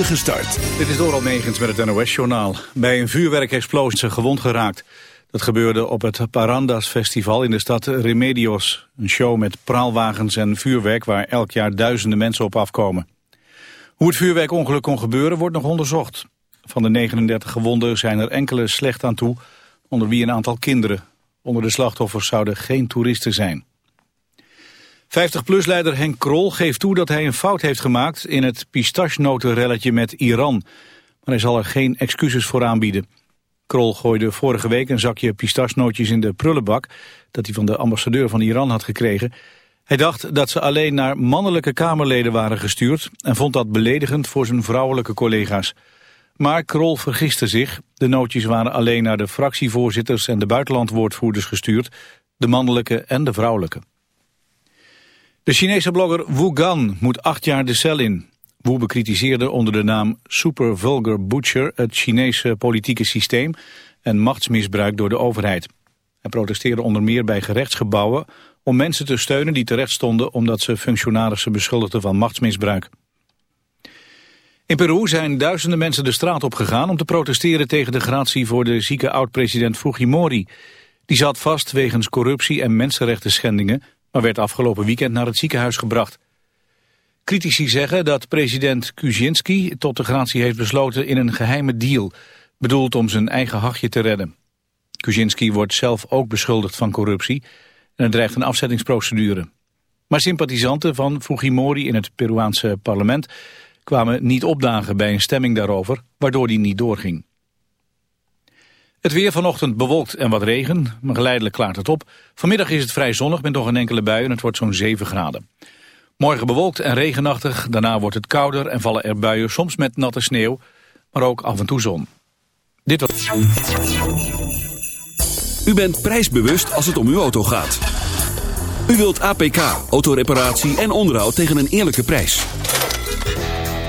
Start. Dit is Doral Megens met het NOS-journaal. Bij een vuurwerkexplosie is gewond geraakt. Dat gebeurde op het Parandas Festival in de stad Remedios. Een show met praalwagens en vuurwerk waar elk jaar duizenden mensen op afkomen. Hoe het vuurwerkongeluk kon gebeuren wordt nog onderzocht. Van de 39 gewonden zijn er enkele slecht aan toe, onder wie een aantal kinderen. Onder de slachtoffers zouden geen toeristen zijn. 50PLUS-leider Henk Krol geeft toe dat hij een fout heeft gemaakt in het pistachenotenrelletje met Iran. Maar hij zal er geen excuses voor aanbieden. Krol gooide vorige week een zakje pistachenootjes in de prullenbak dat hij van de ambassadeur van Iran had gekregen. Hij dacht dat ze alleen naar mannelijke Kamerleden waren gestuurd en vond dat beledigend voor zijn vrouwelijke collega's. Maar Krol vergiste zich. De nootjes waren alleen naar de fractievoorzitters en de buitenlandwoordvoerders gestuurd, de mannelijke en de vrouwelijke. De Chinese blogger Wu Gan moet acht jaar de cel in. Wu bekritiseerde onder de naam Super Vulgar Butcher het Chinese politieke systeem en machtsmisbruik door de overheid. Hij protesteerde onder meer bij gerechtsgebouwen om mensen te steunen die terecht stonden omdat ze functionarissen beschuldigden van machtsmisbruik. In Peru zijn duizenden mensen de straat op gegaan om te protesteren tegen de gratie voor de zieke oud-president Fujimori. Die zat vast wegens corruptie en mensenrechten schendingen maar werd afgelopen weekend naar het ziekenhuis gebracht. Critici zeggen dat president Kuczynski tot de gratie heeft besloten in een geheime deal, bedoeld om zijn eigen hachje te redden. Kuczynski wordt zelf ook beschuldigd van corruptie en dreigt een afzettingsprocedure. Maar sympathisanten van Fujimori in het Peruaanse parlement kwamen niet opdagen bij een stemming daarover, waardoor die niet doorging. Het weer vanochtend bewolkt en wat regen, maar geleidelijk klaart het op. Vanmiddag is het vrij zonnig met nog een enkele bui en het wordt zo'n 7 graden. Morgen bewolkt en regenachtig, daarna wordt het kouder en vallen er buien, soms met natte sneeuw, maar ook af en toe zon. Dit was... U bent prijsbewust als het om uw auto gaat. U wilt APK, autoreparatie en onderhoud tegen een eerlijke prijs.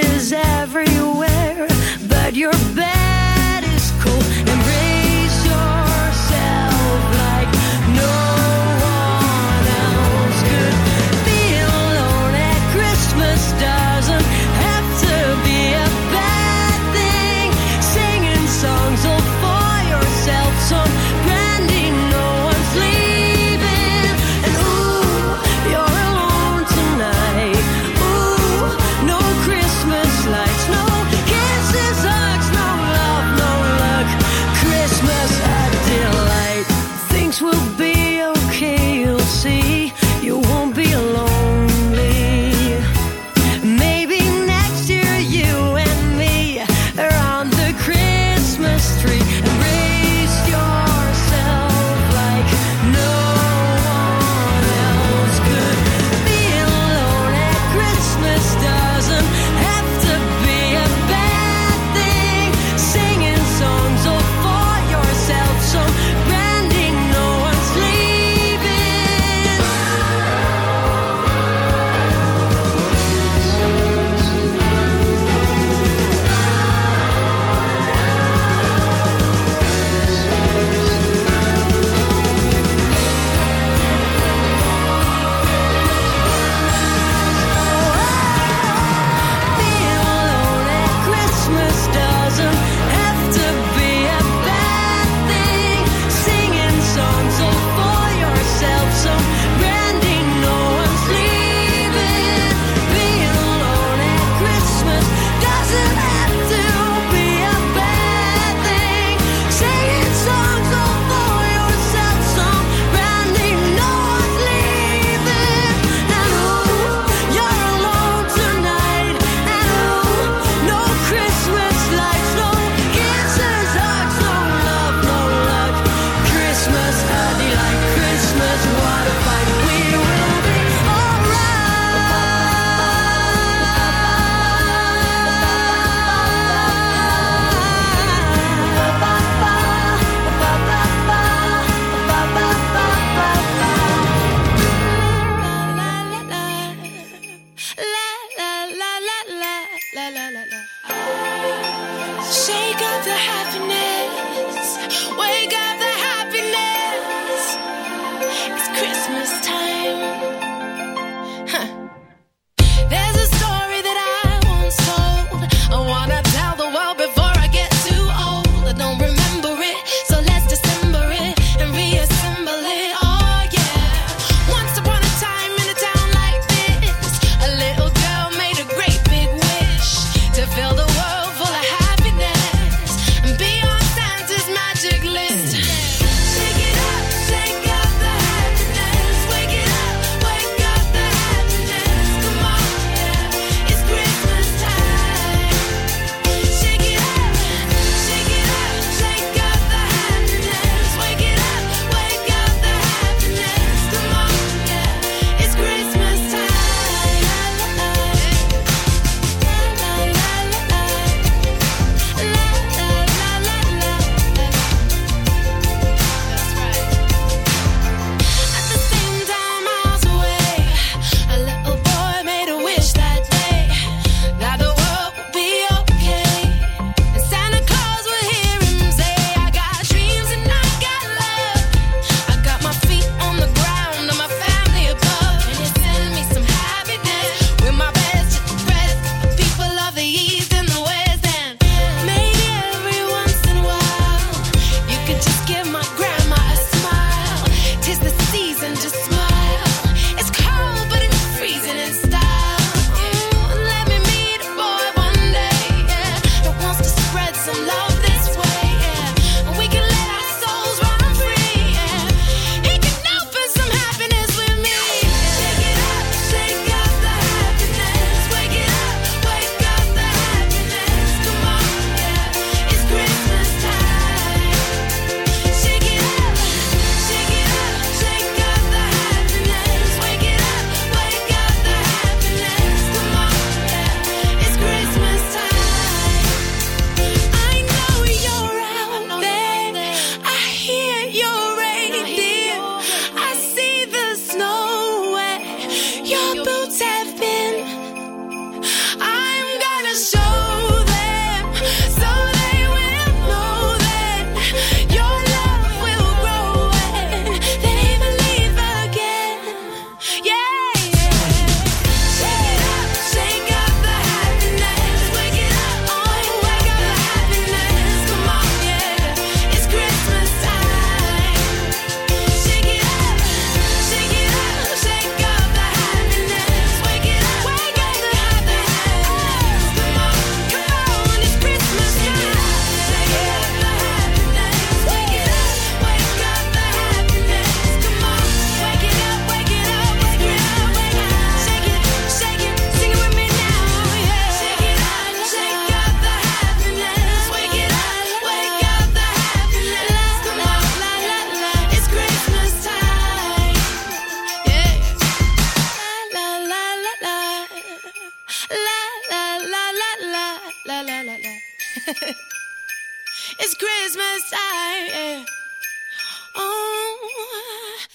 Faces everywhere, but your bed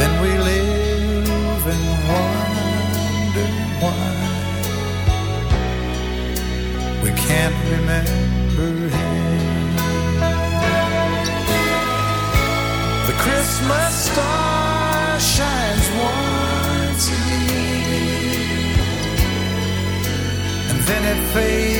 Then we live and wonder why. We can't remember him. The Christmas star shines once a year, and then it fades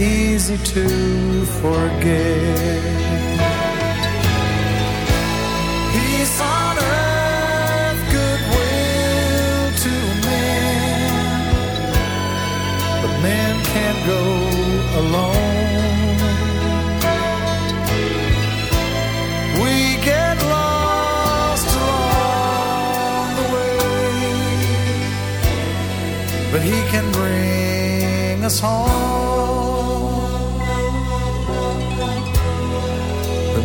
Easy to forget. Peace on earth, goodwill to men. But men can't go alone. We get lost along the way. but he can bring us home.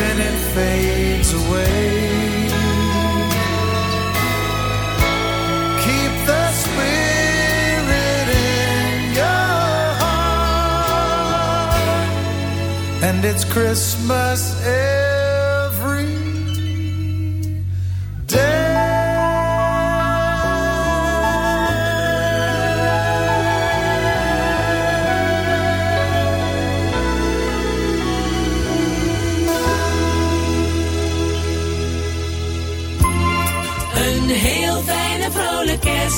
Then it fades away. Keep the spirit in your heart, and it's Christmas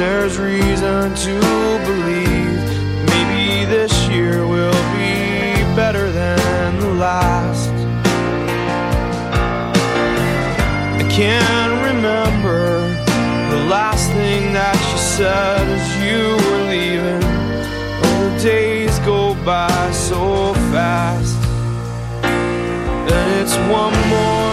There's reason to believe maybe this year will be better than the last. I can't remember the last thing that you said as you were leaving. Oh, the days go by so fast. And it's one more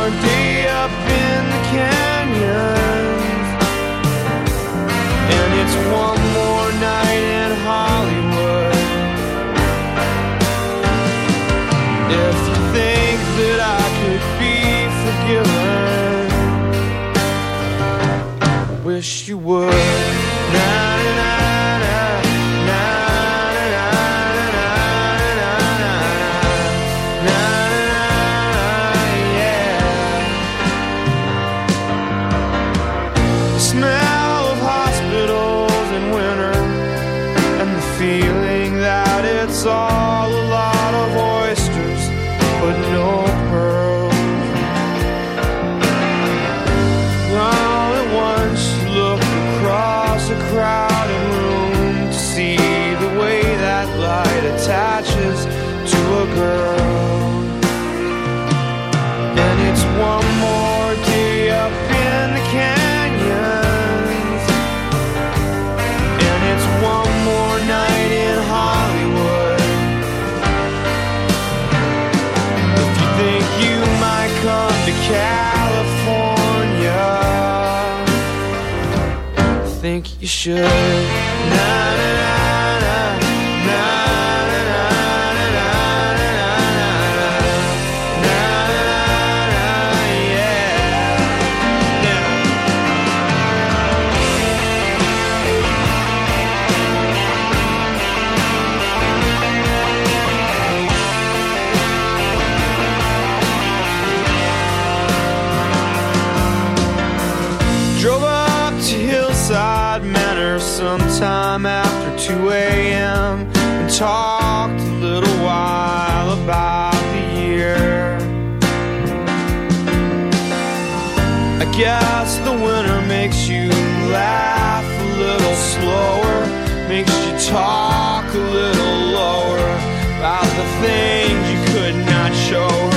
would. Should. Drove up to Hillside Manor sometime after 2 a.m. and talked a little while about the year. I guess the winter makes you laugh a little slower, makes you talk a little lower about the things you could not show her,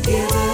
together.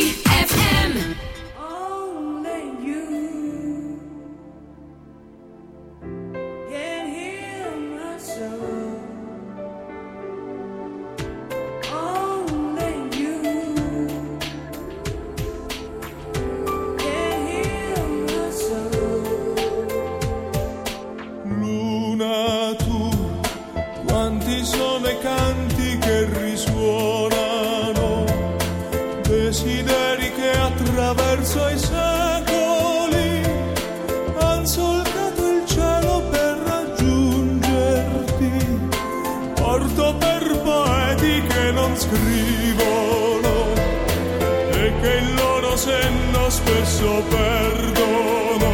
perdono.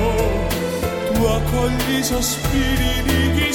Tu accogli i sospiri di chi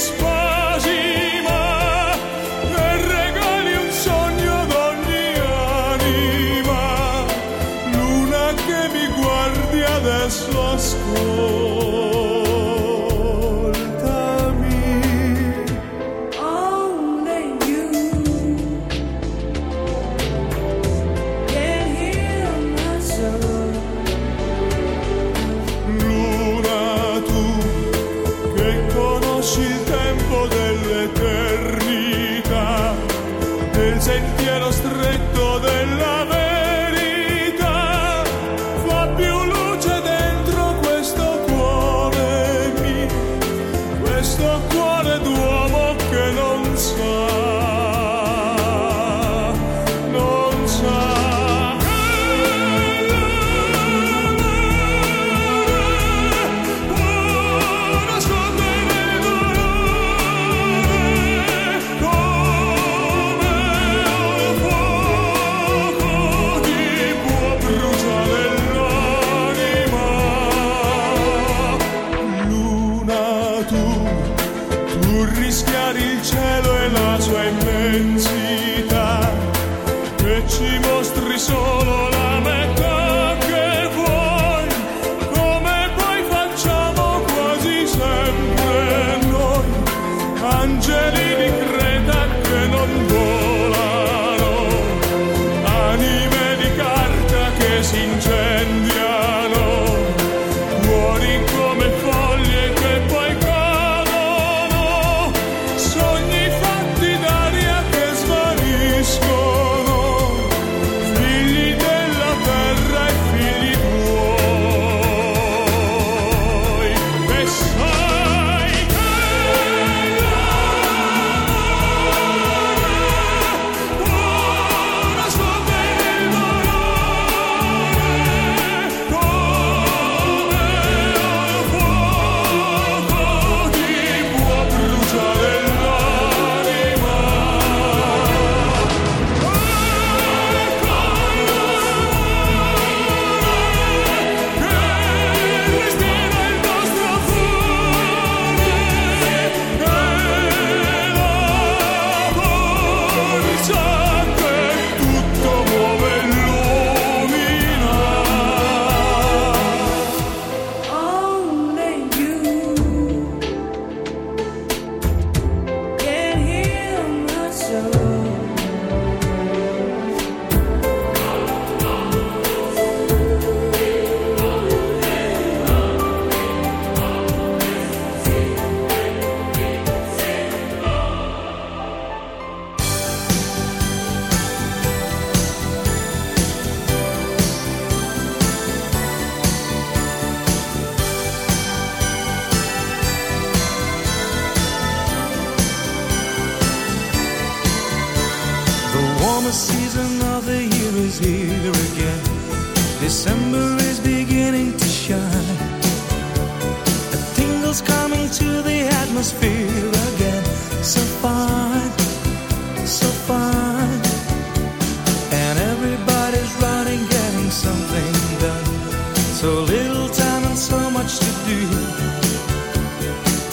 little time and so much to do.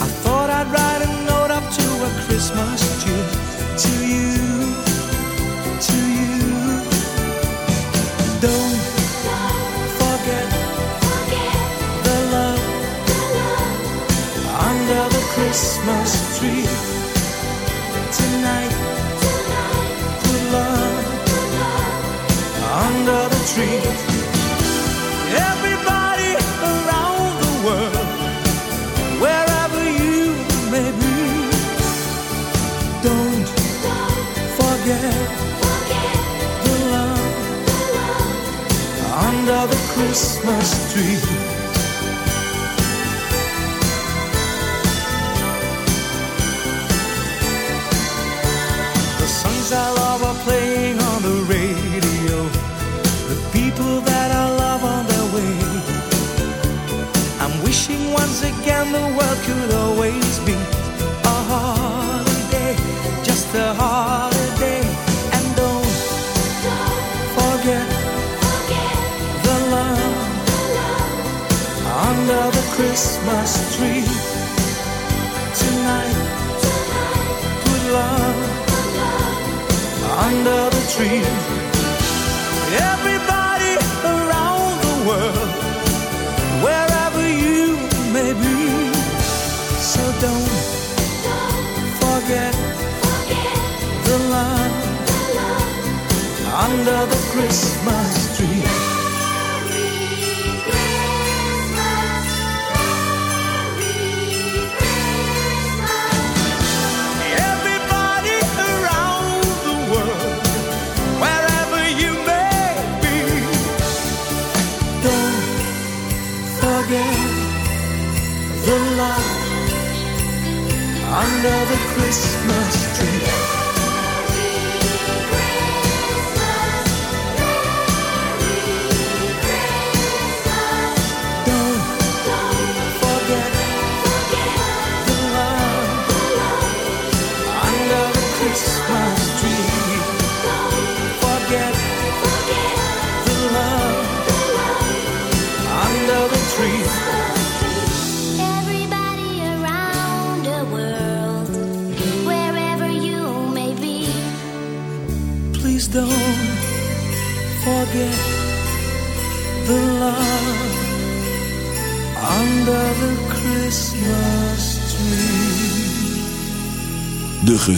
I thought I'd write a note up to a Christmas tree to you, to you. Don't, forget, the, love under the Christmas tree tonight. Put love, put love under the tree. Christmas tree. Christmas tree tonight. tonight. Put love, love under the tree. Everybody around the world, wherever you may be. So don't, don't forget, forget the love, the love under the Christmas tree.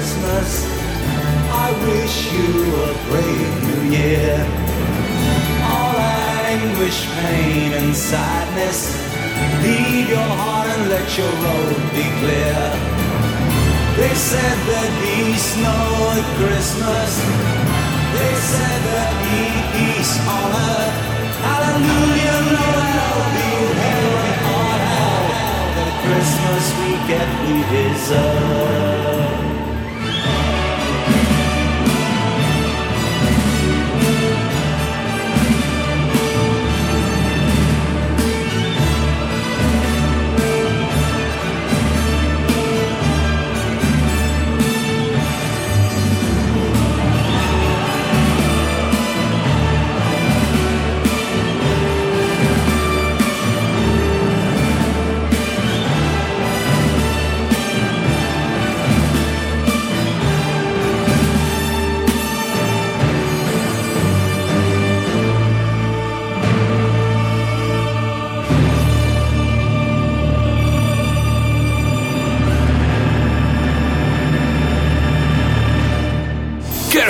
Christmas. I wish you a brave new year. All anguish, pain, and sadness. Leave your heart and let your road be clear. They said there'd be snow at Christmas. They said there'd be peace on earth. Hallelujah, Noel, be heaven on hell. The Christmas we get, we deserve.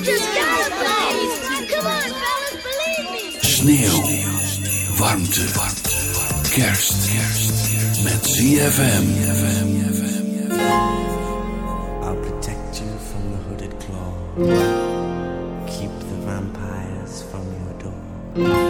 Me. You just gotta believe. Come on, fellas, believe me. Sneeuw, warmte, warmte, kerst, kerst, met ZFM. I'll protect you from the hooded claw. Keep the vampires from your door.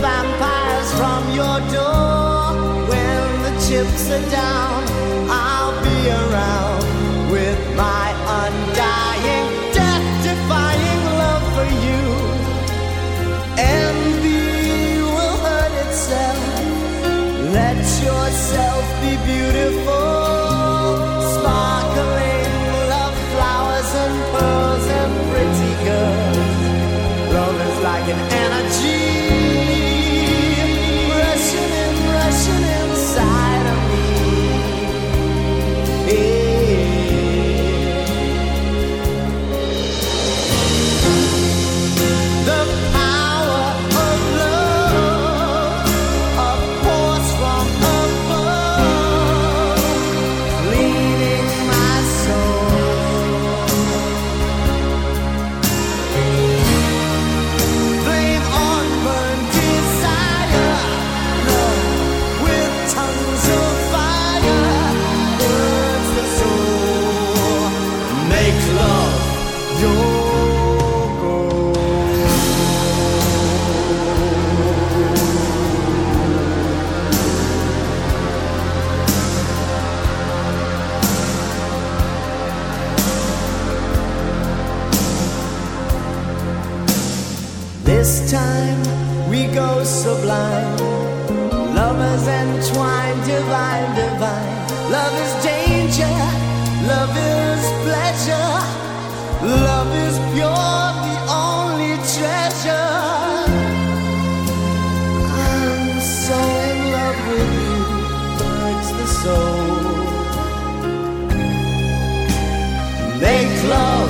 vampires from your door. When the chips are down, I'll be around with my undying, death-defying love for you. Envy will hurt itself. Let yourself be beautiful, sparkling love flowers and pearls and pretty girls. Love is like an energy sublime, lovers entwined, divine, divine. Love is danger, love is pleasure, love is pure, the only treasure. I'm so in love with you, hurts the soul. Make love